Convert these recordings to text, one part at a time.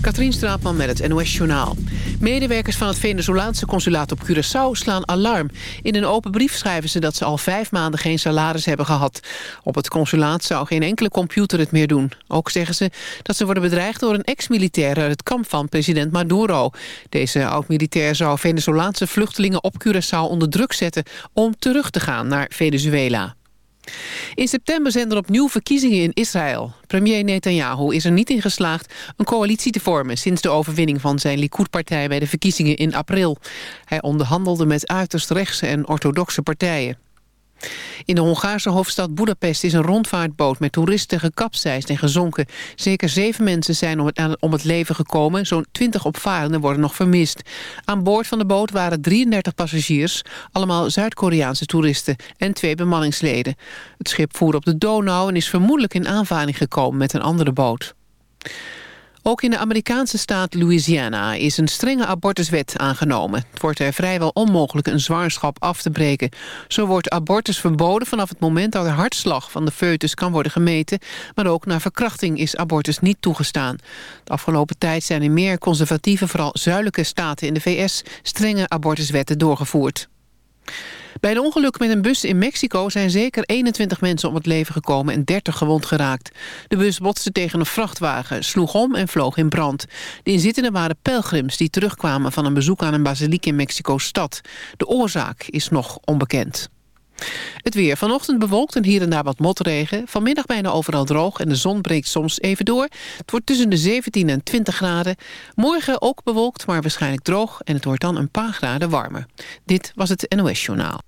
Katrien Straatman met het NOS-journaal. Medewerkers van het Venezolaanse consulaat op Curaçao slaan alarm. In een open brief schrijven ze dat ze al vijf maanden geen salaris hebben gehad. Op het consulaat zou geen enkele computer het meer doen. Ook zeggen ze dat ze worden bedreigd door een ex-militair uit het kamp van president Maduro. Deze oud-militair zou Venezolaanse vluchtelingen op Curaçao onder druk zetten om terug te gaan naar Venezuela. In september zijn er opnieuw verkiezingen in Israël. Premier Netanyahu is er niet in geslaagd een coalitie te vormen... sinds de overwinning van zijn Likud-partij bij de verkiezingen in april. Hij onderhandelde met uiterst rechtse en orthodoxe partijen. In de Hongaarse hoofdstad Budapest is een rondvaartboot met toeristen gekapseisd en gezonken. Zeker zeven mensen zijn om het, leven gekomen. Zo'n twintig opvarenden worden nog vermist. Aan boord van de boot waren 33 passagiers, allemaal Zuid-Koreaanse toeristen en twee bemanningsleden. Het schip voer op de Donau en is vermoedelijk in aanvaring gekomen met een andere boot. Ook in de Amerikaanse staat Louisiana is een strenge abortuswet aangenomen. Het wordt er vrijwel onmogelijk een zwangerschap af te breken. Zo wordt abortus verboden vanaf het moment dat de hartslag van de foetus kan worden gemeten. Maar ook na verkrachting is abortus niet toegestaan. De afgelopen tijd zijn in meer conservatieve, vooral zuidelijke staten in de VS... strenge abortuswetten doorgevoerd. Bij een ongeluk met een bus in Mexico zijn zeker 21 mensen om het leven gekomen en 30 gewond geraakt. De bus botste tegen een vrachtwagen, sloeg om en vloog in brand. De inzittenden waren pelgrims die terugkwamen van een bezoek aan een basiliek in Mexico-stad. De oorzaak is nog onbekend. Het weer. Vanochtend bewolkt en hier en daar wat motregen. Vanmiddag bijna overal droog en de zon breekt soms even door. Het wordt tussen de 17 en 20 graden. Morgen ook bewolkt, maar waarschijnlijk droog. En het wordt dan een paar graden warmer. Dit was het NOS Journaal.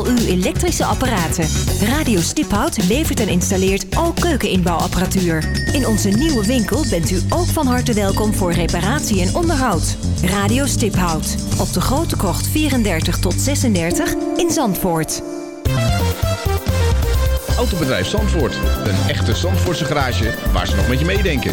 uw elektrische apparaten. Radio Stiphout levert en installeert ook keukeninbouwapparatuur. In onze nieuwe winkel bent u ook van harte welkom voor reparatie en onderhoud. Radio Stiphout op de Grote Krocht 34 tot 36 in Zandvoort. Autobedrijf Zandvoort. Een echte Zandvoortse garage waar ze nog met je meedenken.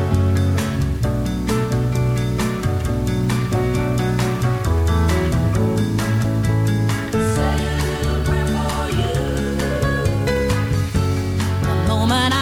woman. I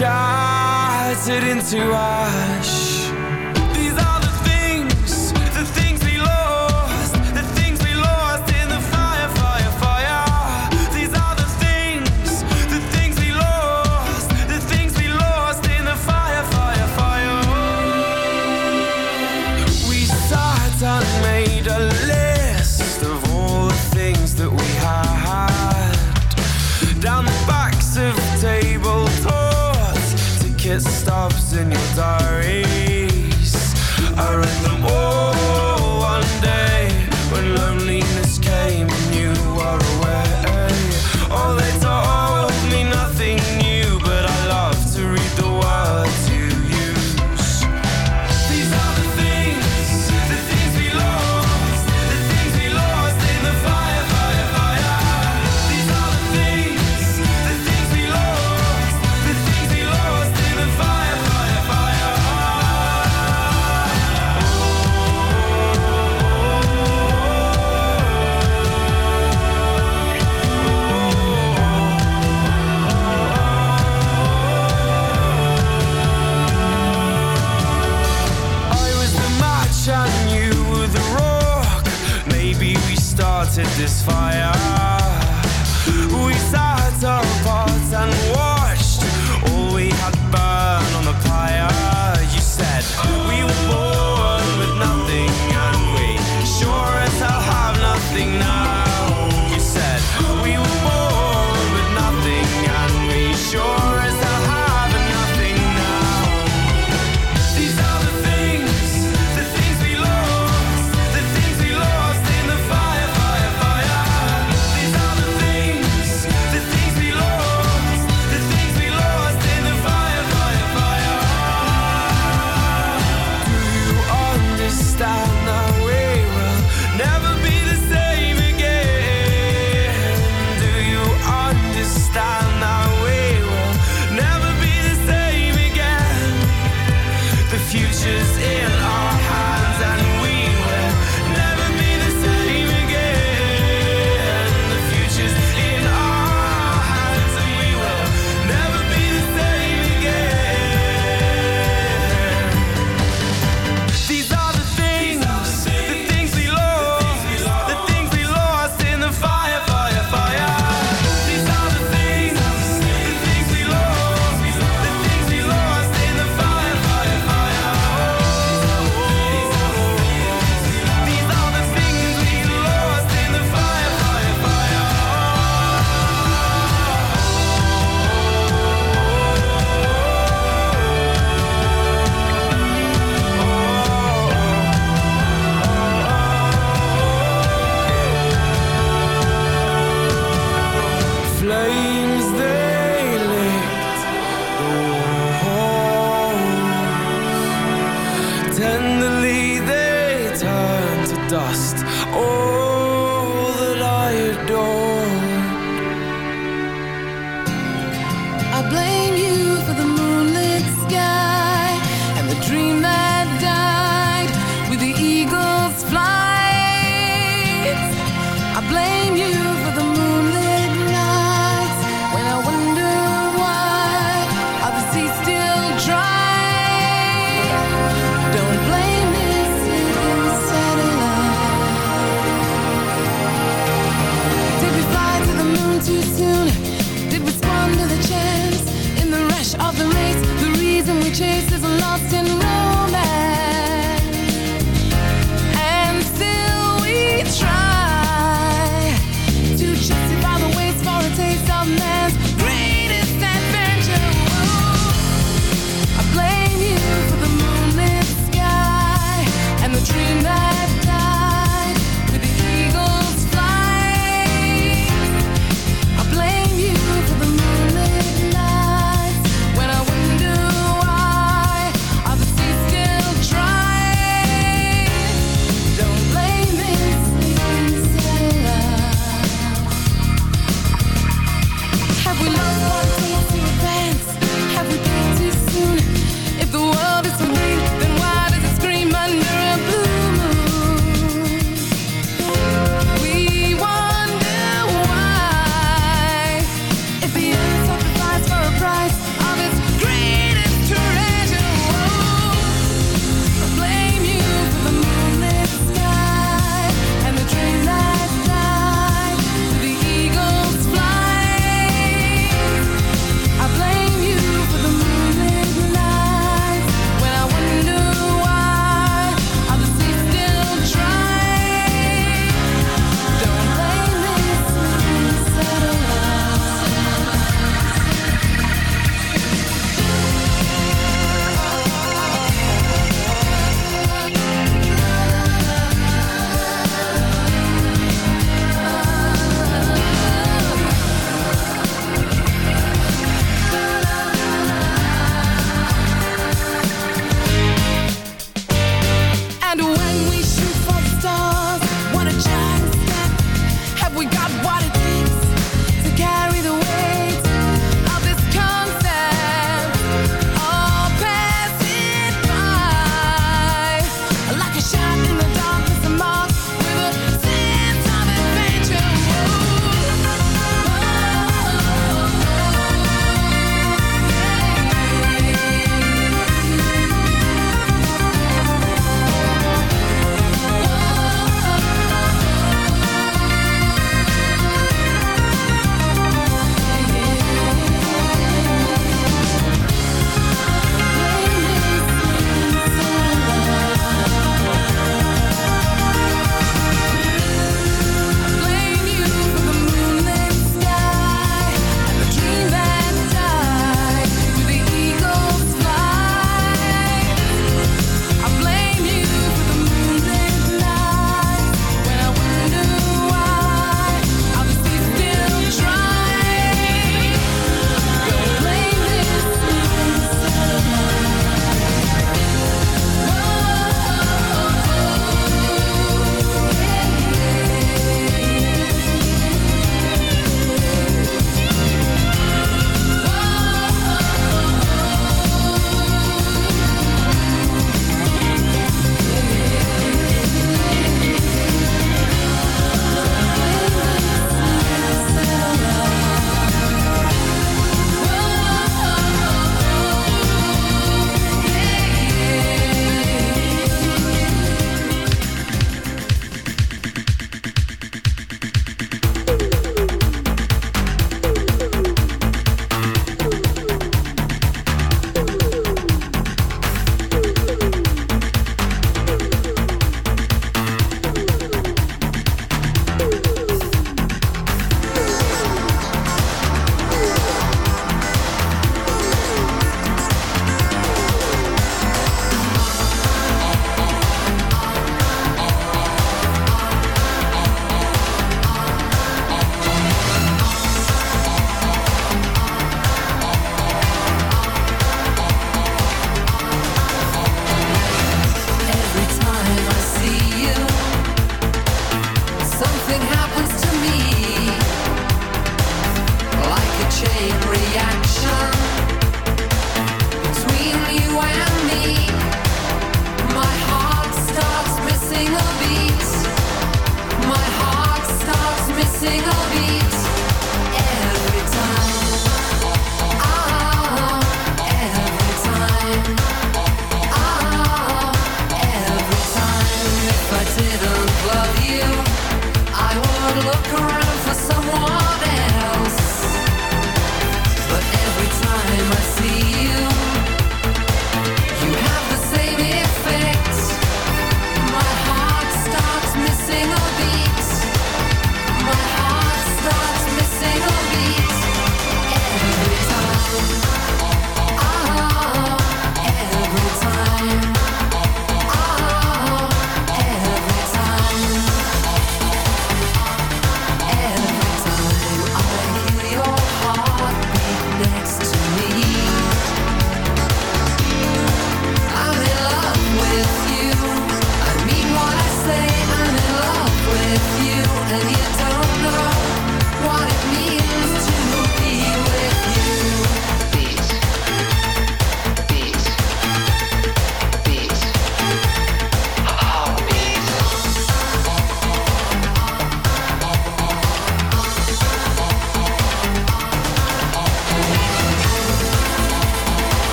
shattered into us.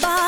body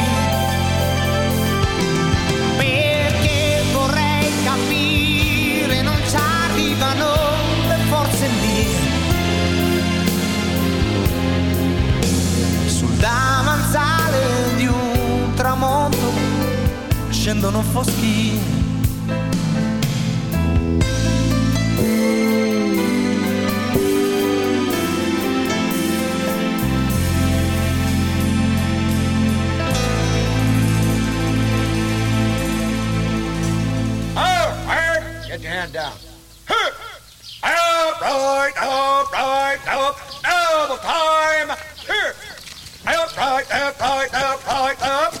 scendono foschi. Get your hand down. up, outright, up double time. Outright, up outright, up.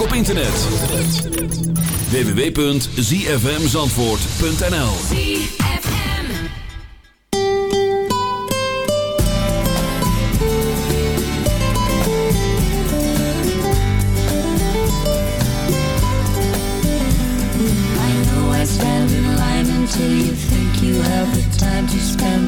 Ook op internet. www.zfmzandvoort.nl I know I stand in line until you think you have the time to spend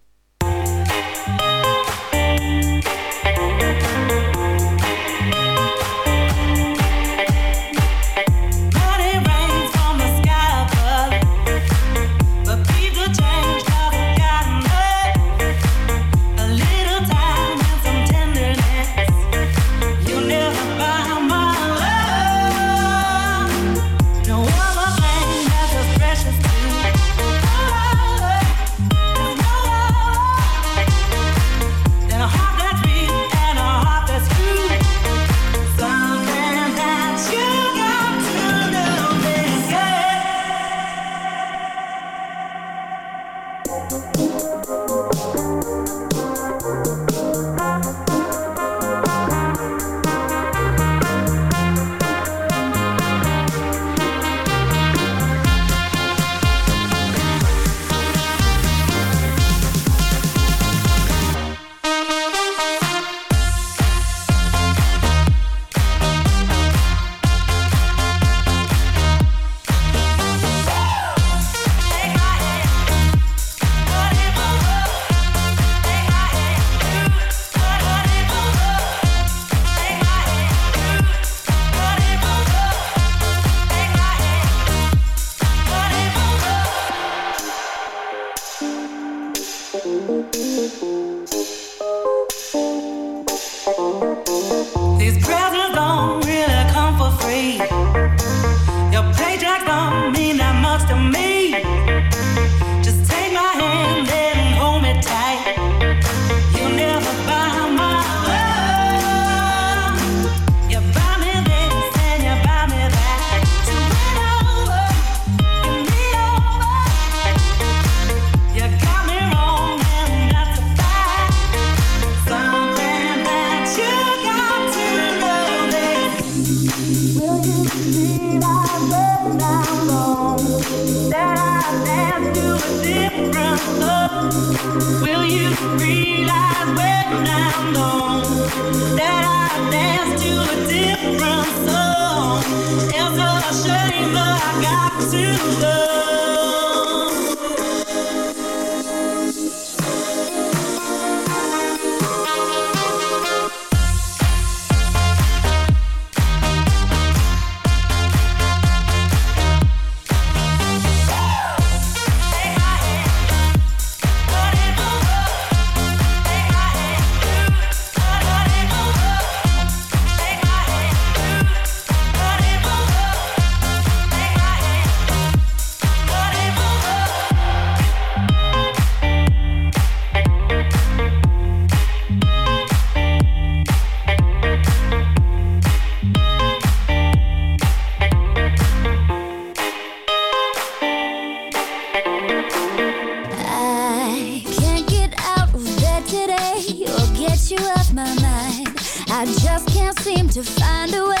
To find a way